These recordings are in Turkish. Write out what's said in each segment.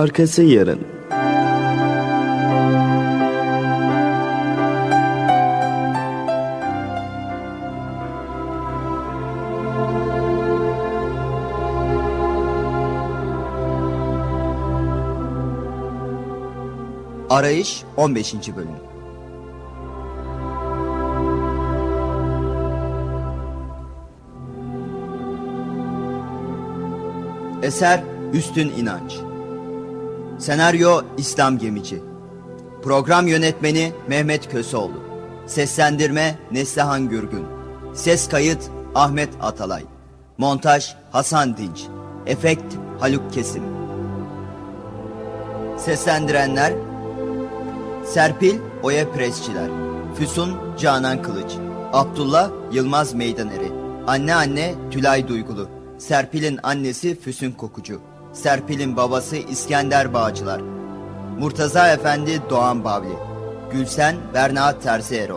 Arkası yarın. Arayış 15. bölüm. Eser Üstün İnanç. Senaryo İslam Gemici. Program yönetmeni Mehmet Köseoğlu. Seslendirme Neslihan Gürgün. Ses kayıt Ahmet Atalay. Montaj Hasan Dinç. Efekt Haluk Kesim. Seslendirenler Serpil Oya Presçiler Füsun Canan Kılıç Abdullah Yılmaz Meydaneri Anne anne Tülay Duygulu Serpil'in annesi Füsun Kokucu Serpil'in babası İskender Bağcılar Murtaza Efendi Doğan Bavli Gülsen Berna Terzi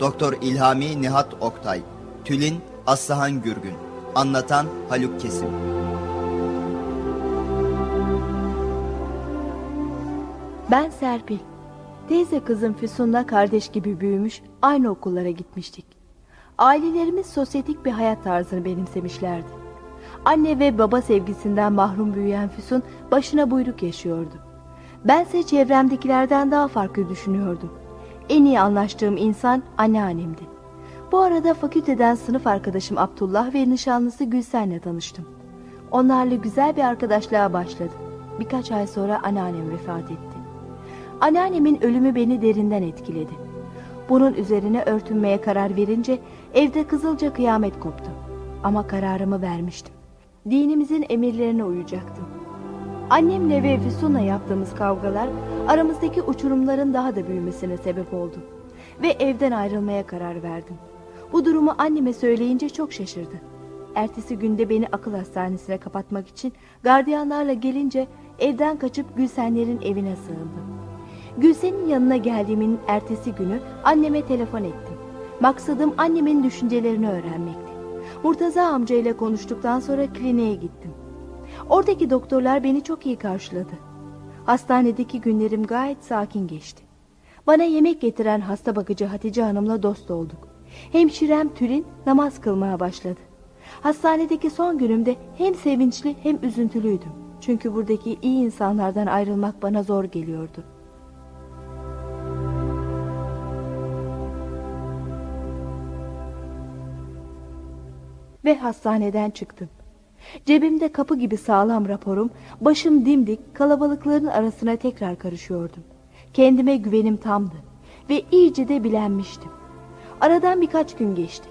Doktor İlhami Nihat Oktay Tülin Aslıhan Gürgün Anlatan Haluk Kesim Ben Serpil. Teyze kızım Füsun'la kardeş gibi büyümüş, aynı okullara gitmiştik. Ailelerimiz sosyetik bir hayat tarzını benimsemişlerdi. Anne ve baba sevgisinden mahrum büyüyen Füsun başına buyruk yaşıyordu. Bense çevremdekilerden daha farklı düşünüyordum. En iyi anlaştığım insan anneannemdi. Bu arada fakülteden sınıf arkadaşım Abdullah ve nişanlısı Gülsen'le tanıştım. Onlarla güzel bir arkadaşlığa başladı. Birkaç ay sonra anneannem vefat etti. Anneannemin ölümü beni derinden etkiledi. Bunun üzerine örtünmeye karar verince evde kızılca kıyamet koptu. Ama kararımı vermiştim. Dinimizin emirlerine uyacaktım. Annemle ve Füsun'la yaptığımız kavgalar aramızdaki uçurumların daha da büyümesine sebep oldu. Ve evden ayrılmaya karar verdim. Bu durumu anneme söyleyince çok şaşırdı. Ertesi günde beni akıl hastanesine kapatmak için gardiyanlarla gelince evden kaçıp Gülsenlerin evine sığındım. Gülsen'in yanına geldiğimin ertesi günü anneme telefon ettim. Maksadım annemin düşüncelerini öğrenmekti. Murtaza amca ile konuştuktan sonra kliniğe gittim. Oradaki doktorlar beni çok iyi karşıladı. Hastanedeki günlerim gayet sakin geçti. Bana yemek getiren hasta bakıcı Hatice Hanım'la dost olduk. Hemşirem Tülin namaz kılmaya başladı. Hastanedeki son günümde hem sevinçli hem üzüntülüydüm. Çünkü buradaki iyi insanlardan ayrılmak bana zor geliyordu. Ve hastaneden çıktım. Cebimde kapı gibi sağlam raporum, başım dimdik, kalabalıkların arasına tekrar karışıyordum. Kendime güvenim tamdı ve iyice de bilenmiştim. Aradan birkaç gün geçti.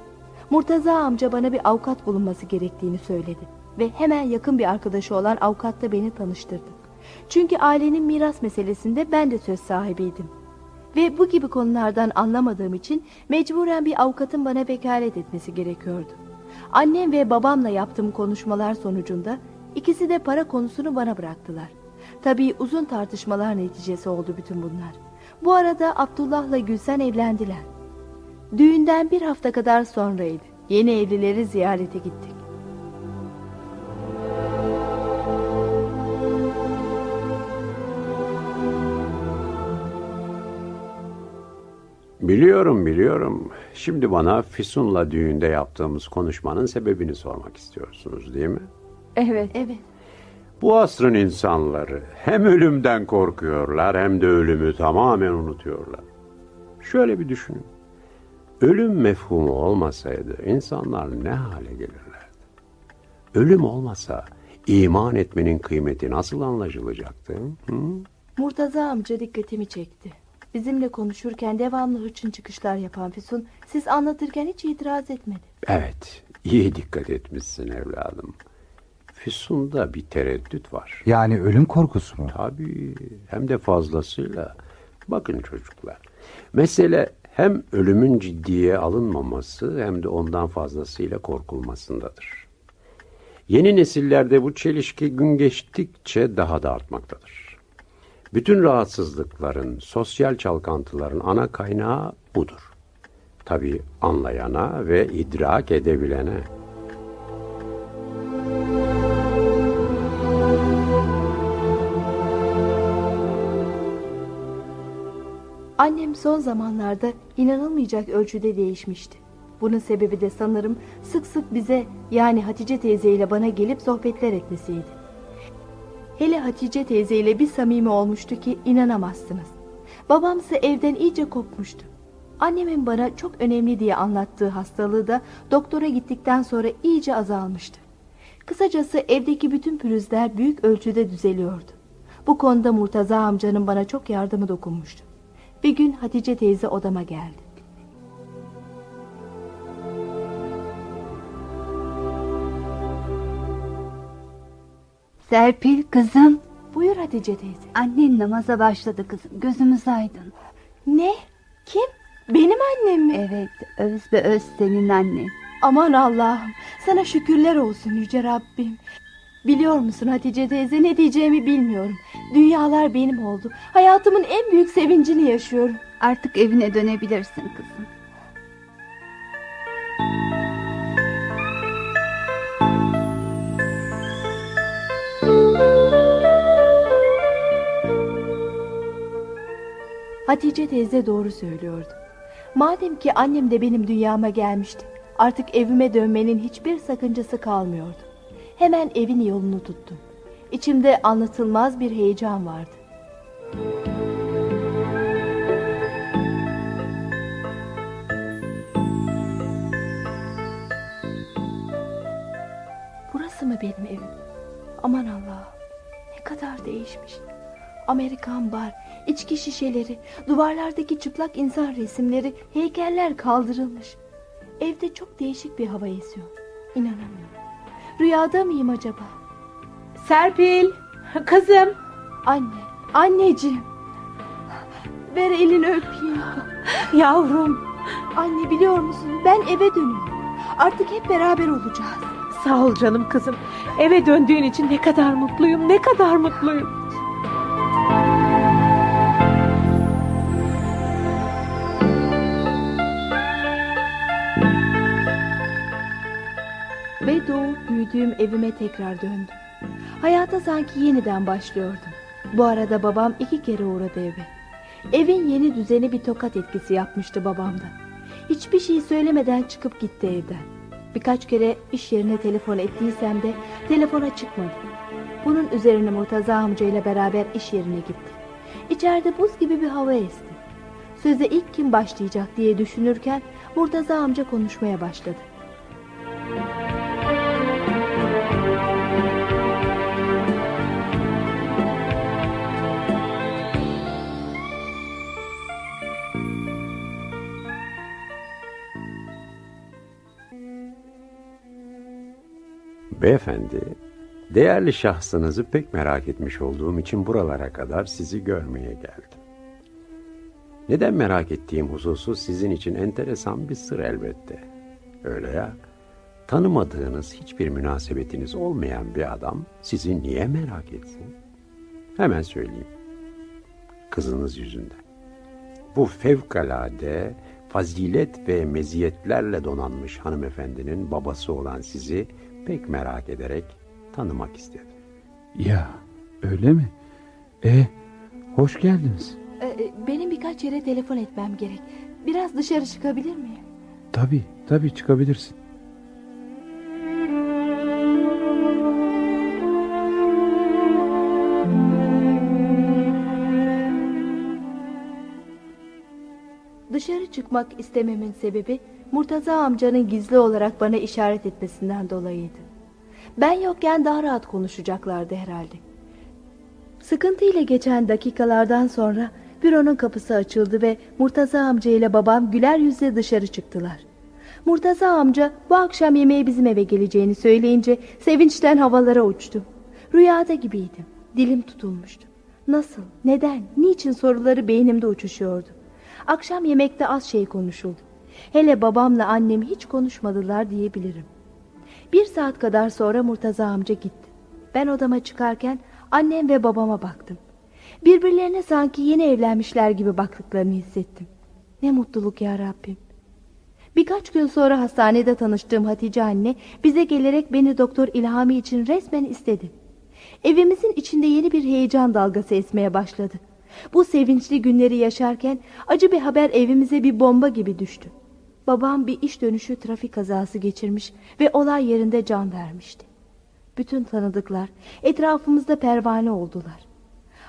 Murtaza amca bana bir avukat bulunması gerektiğini söyledi ve hemen yakın bir arkadaşı olan avukatla beni tanıştırdı. Çünkü ailenin miras meselesinde ben de söz sahibiydim. Ve bu gibi konulardan anlamadığım için mecburen bir avukatın bana vekalet etmesi gerekiyordu. Annem ve babamla yaptığım konuşmalar sonucunda ikisi de para konusunu bana bıraktılar. Tabii uzun tartışmalar neticesi oldu bütün bunlar. Bu arada Abdullah'la Gülsen evlendiler. Düğünden bir hafta kadar sonraydı. Yeni evlileri ziyarete gittik. Biliyorum biliyorum. Şimdi bana Füsun'la düğünde yaptığımız konuşmanın sebebini sormak istiyorsunuz değil mi? Evet. Evet. Bu asrın insanları hem ölümden korkuyorlar hem de ölümü tamamen unutuyorlar. Şöyle bir düşünün. Ölüm mefhumu olmasaydı insanlar ne hale gelirlerdi? Ölüm olmasa iman etmenin kıymeti nasıl anlaşılacaktı? Hı? Murtaza amca dikkatimi çekti. Bizimle konuşurken devamlı hırçın çıkışlar yapan Füsun siz anlatırken hiç itiraz etmedi. Evet, iyi dikkat etmişsin evladım. Füsun'da bir tereddüt var. Yani ölüm korkusu mu? Tabii, hem de fazlasıyla. Bakın çocuklar, mesele hem ölümün ciddiye alınmaması hem de ondan fazlasıyla korkulmasındadır. Yeni nesillerde bu çelişki gün geçtikçe daha da artmaktadır. Bütün rahatsızlıkların, sosyal çalkantıların ana kaynağı budur. Tabi anlayana ve idrak edebilene. Annem son zamanlarda inanılmayacak ölçüde değişmişti. Bunun sebebi de sanırım sık sık bize yani Hatice teyze ile bana gelip sohbetler etmesiydi. Hele Hatice teyzeyle bir samimi olmuştu ki inanamazsınız. Babamsa evden iyice kopmuştu. Annemin bana çok önemli diye anlattığı hastalığı da doktora gittikten sonra iyice azalmıştı. Kısacası evdeki bütün pürüzler büyük ölçüde düzeliyordu. Bu konuda Murtaza amcanın bana çok yardımı dokunmuştu. Bir gün Hatice teyze odama geldi. Serpil kızım. Buyur Hatice teyze. Annen namaza başladı kızım. Gözümüz aydın. Ne? Kim? Benim annem mi? Evet öz be öz senin annen. Aman Allah'ım sana şükürler olsun Yüce Rabbim. Biliyor musun Hatice teyze ne diyeceğimi bilmiyorum. Dünyalar benim oldu. Hayatımın en büyük sevincini yaşıyorum. Artık evine dönebilirsin kızım. Hatice teyze doğru söylüyordu. Madem ki annem de benim dünyama gelmişti. Artık evime dönmenin hiçbir sakıncası kalmıyordu. Hemen evin yolunu tuttum. İçimde anlatılmaz bir heyecan vardı. Burası mı benim evim? Aman Allah'ım ne kadar değişmiş. Amerikan bar, içki şişeleri, duvarlardaki çıplak insan resimleri, heykeller kaldırılmış. Evde çok değişik bir hava esiyor. İnanamıyorum. Rüyada mıyım acaba? Serpil, kızım. Anne, anneciğim. Ver elini öpeyim. Yavrum, Anne biliyor musun ben eve dönüyorum. Artık hep beraber olacağız. sağ ol canım kızım. Eve döndüğün için ne kadar mutluyum, ne kadar mutluyum. Büyüdüğüm evime tekrar döndüm. Hayata sanki yeniden başlıyordum. Bu arada babam iki kere uğradı eve. Evin yeni düzeni bir tokat etkisi yapmıştı babamda. Hiçbir şey söylemeden çıkıp gitti evden. Birkaç kere iş yerine telefon ettiysem de telefona çıkmadı. Bunun üzerine Murtaza amcayla beraber iş yerine gittik. İçeride buz gibi bir hava esti. Söze ilk kim başlayacak diye düşünürken Murtaza amca konuşmaya başladı. Beyefendi, değerli şahsınızı pek merak etmiş olduğum için buralara kadar sizi görmeye geldim. Neden merak ettiğim hususu sizin için enteresan bir sır elbette. Öyle ya, tanımadığınız hiçbir münasebetiniz olmayan bir adam sizi niye merak etsin? Hemen söyleyeyim. Kızınız yüzünden. Bu fevkalade fazilet ve meziyetlerle donanmış hanımefendinin babası olan sizi pek merak ederek tanımak istedim. Ya öyle mi? E hoş geldiniz. Ee, benim birkaç yere telefon etmem gerek. Biraz dışarı çıkabilir miyim? Tabii tabii çıkabilirsin. Dışarı çıkmak istememin sebebi Murtaza amcanın gizli olarak bana işaret etmesinden dolayıydı. Ben yokken daha rahat konuşacaklardı herhalde. Sıkıntıyla geçen dakikalardan sonra büronun kapısı açıldı ve Murtaza amca ile babam güler yüzle dışarı çıktılar. Murtaza amca bu akşam yemeğe bizim eve geleceğini söyleyince sevinçten havalara uçtum. Rüyada gibiydim. Dilim tutulmuştu. Nasıl, neden, niçin soruları beynimde uçuşuyordu. Akşam yemekte az şey konuşuldu. Hele babamla annem hiç konuşmadılar diyebilirim. Bir saat kadar sonra Murtaza amca gitti. Ben odama çıkarken annem ve babama baktım. Birbirlerine sanki yeni evlenmişler gibi baktıklarını hissettim. Ne mutluluk ya Rabbim. Birkaç gün sonra hastanede tanıştığım Hatice anne bize gelerek beni Doktor İlhami için resmen istedi. Evimizin içinde yeni bir heyecan dalgası esmeye başladı. Bu sevinçli günleri yaşarken acı bir haber evimize bir bomba gibi düştü. Babam bir iş dönüşü trafik kazası geçirmiş ve olay yerinde can vermişti. Bütün tanıdıklar etrafımızda pervane oldular.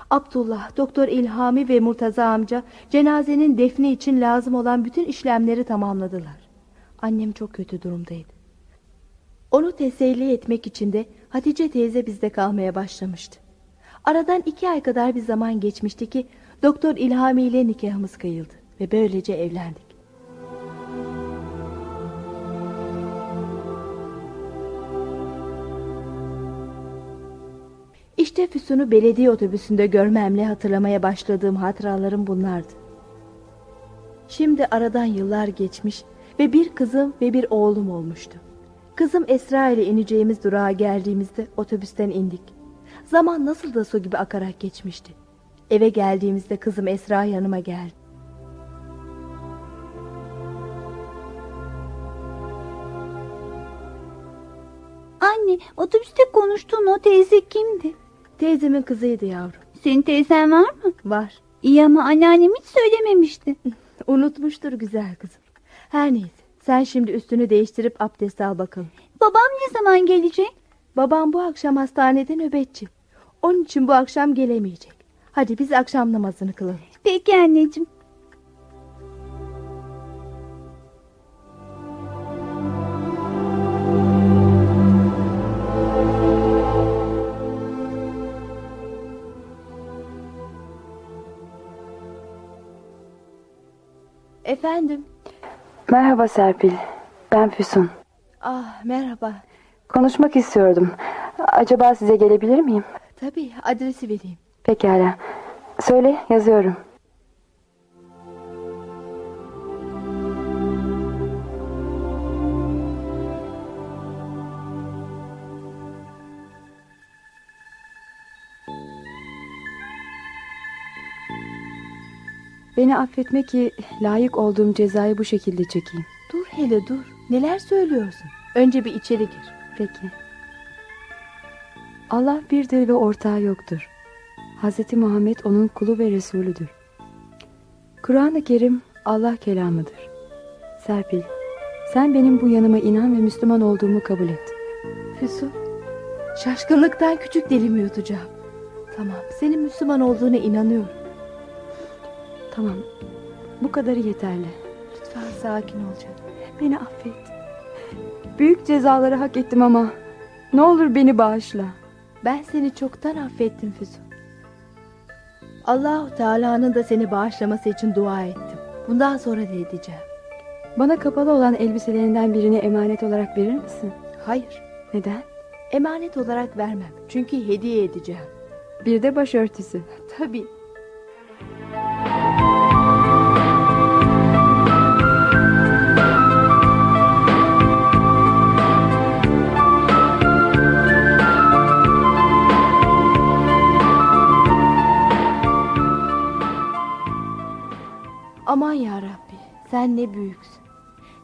Abdullah, Doktor İlhami ve Murtaza amca cenazenin defni için lazım olan bütün işlemleri tamamladılar. Annem çok kötü durumdaydı. Onu teselli etmek için de Hatice teyze bizde kalmaya başlamıştı. Aradan iki ay kadar bir zaman geçmişti ki Doktor İlhami ile nikahımız kıyıldı ve böylece evlendik. İşte Füsun'u belediye otobüsünde görmemle hatırlamaya başladığım hatıralarım bunlardı. Şimdi aradan yıllar geçmiş ve bir kızım ve bir oğlum olmuştu. Kızım Esra ile ineceğimiz durağa geldiğimizde otobüsten indik. Zaman nasıl da su gibi akarak geçmişti. Eve geldiğimizde kızım Esra yanıma geldi. Anne otobüste konuştuğun o teyze kimdi? Teyzemin kızıydı yavrum. Senin teyzen var mı? Var. İyi ama anneannem hiç söylememişti. Unutmuştur güzel kızım. Her neyse. Sen şimdi üstünü değiştirip abdest al bakalım. Babam ne zaman gelecek? Babam bu akşam hastanede nöbetçi. Onun için bu akşam gelemeyecek. Hadi biz akşam namazını kılalım. Peki anneciğim. Efendim. Merhaba Serpil. Ben Füsun. Ah merhaba. Konuşmak istiyordum. Acaba size gelebilir miyim? Tabii adresi vereyim. Pekala. Söyle yazıyorum. Beni affetme ki layık olduğum cezayı bu şekilde çekeyim. Dur hele dur. Neler söylüyorsun? Önce bir içeri gir. Peki. Allah birdir ve ortağı yoktur. Hz. Muhammed onun kulu ve Resulüdür. Kur'an-ı Kerim Allah kelamıdır. Serpil, sen benim bu yanıma inan ve Müslüman olduğumu kabul et. Füsun. Şaşkınlıktan küçük dilimi yutacağım. Tamam senin Müslüman olduğuna inanıyorum. Tamam, bu kadarı yeterli. Lütfen sakin ol canım. Beni affet. Büyük cezaları hak ettim ama ne olur beni bağışla. Ben seni çoktan affettim Füsun. Allahu Teala'nın da seni bağışlaması için dua ettim. Bundan sonra da edeceğim. Bana kapalı olan elbiselerinden birini emanet olarak verir misin? Hayır, Neden? emanet olarak vermem. Çünkü hediye edeceğim. Bir de başörtüsü. Tabii. Rabbi, sen ne büyüksün.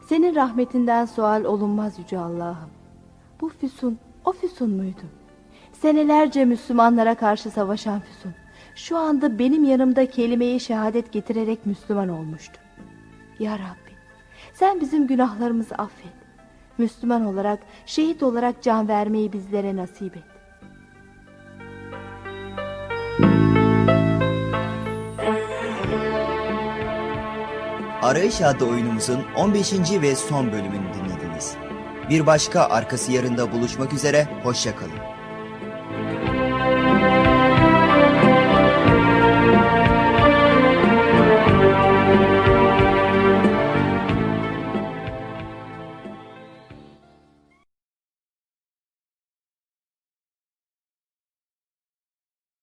Senin rahmetinden sual olunmaz yüce Allah'ım. Bu Füsun, o Füsun muydu? Senelerce Müslümanlara karşı savaşan Füsun. Şu anda benim yanımda kelimeyi şehadet getirerek Müslüman olmuştu. Ya Rabbi, sen bizim günahlarımızı affet. Müslüman olarak, şehit olarak can vermeyi bizlere nasip et. Arayış adlı oyunumuzun 15. ve son bölümünü dinlediniz. Bir başka arkası yarında buluşmak üzere, hoşçakalın.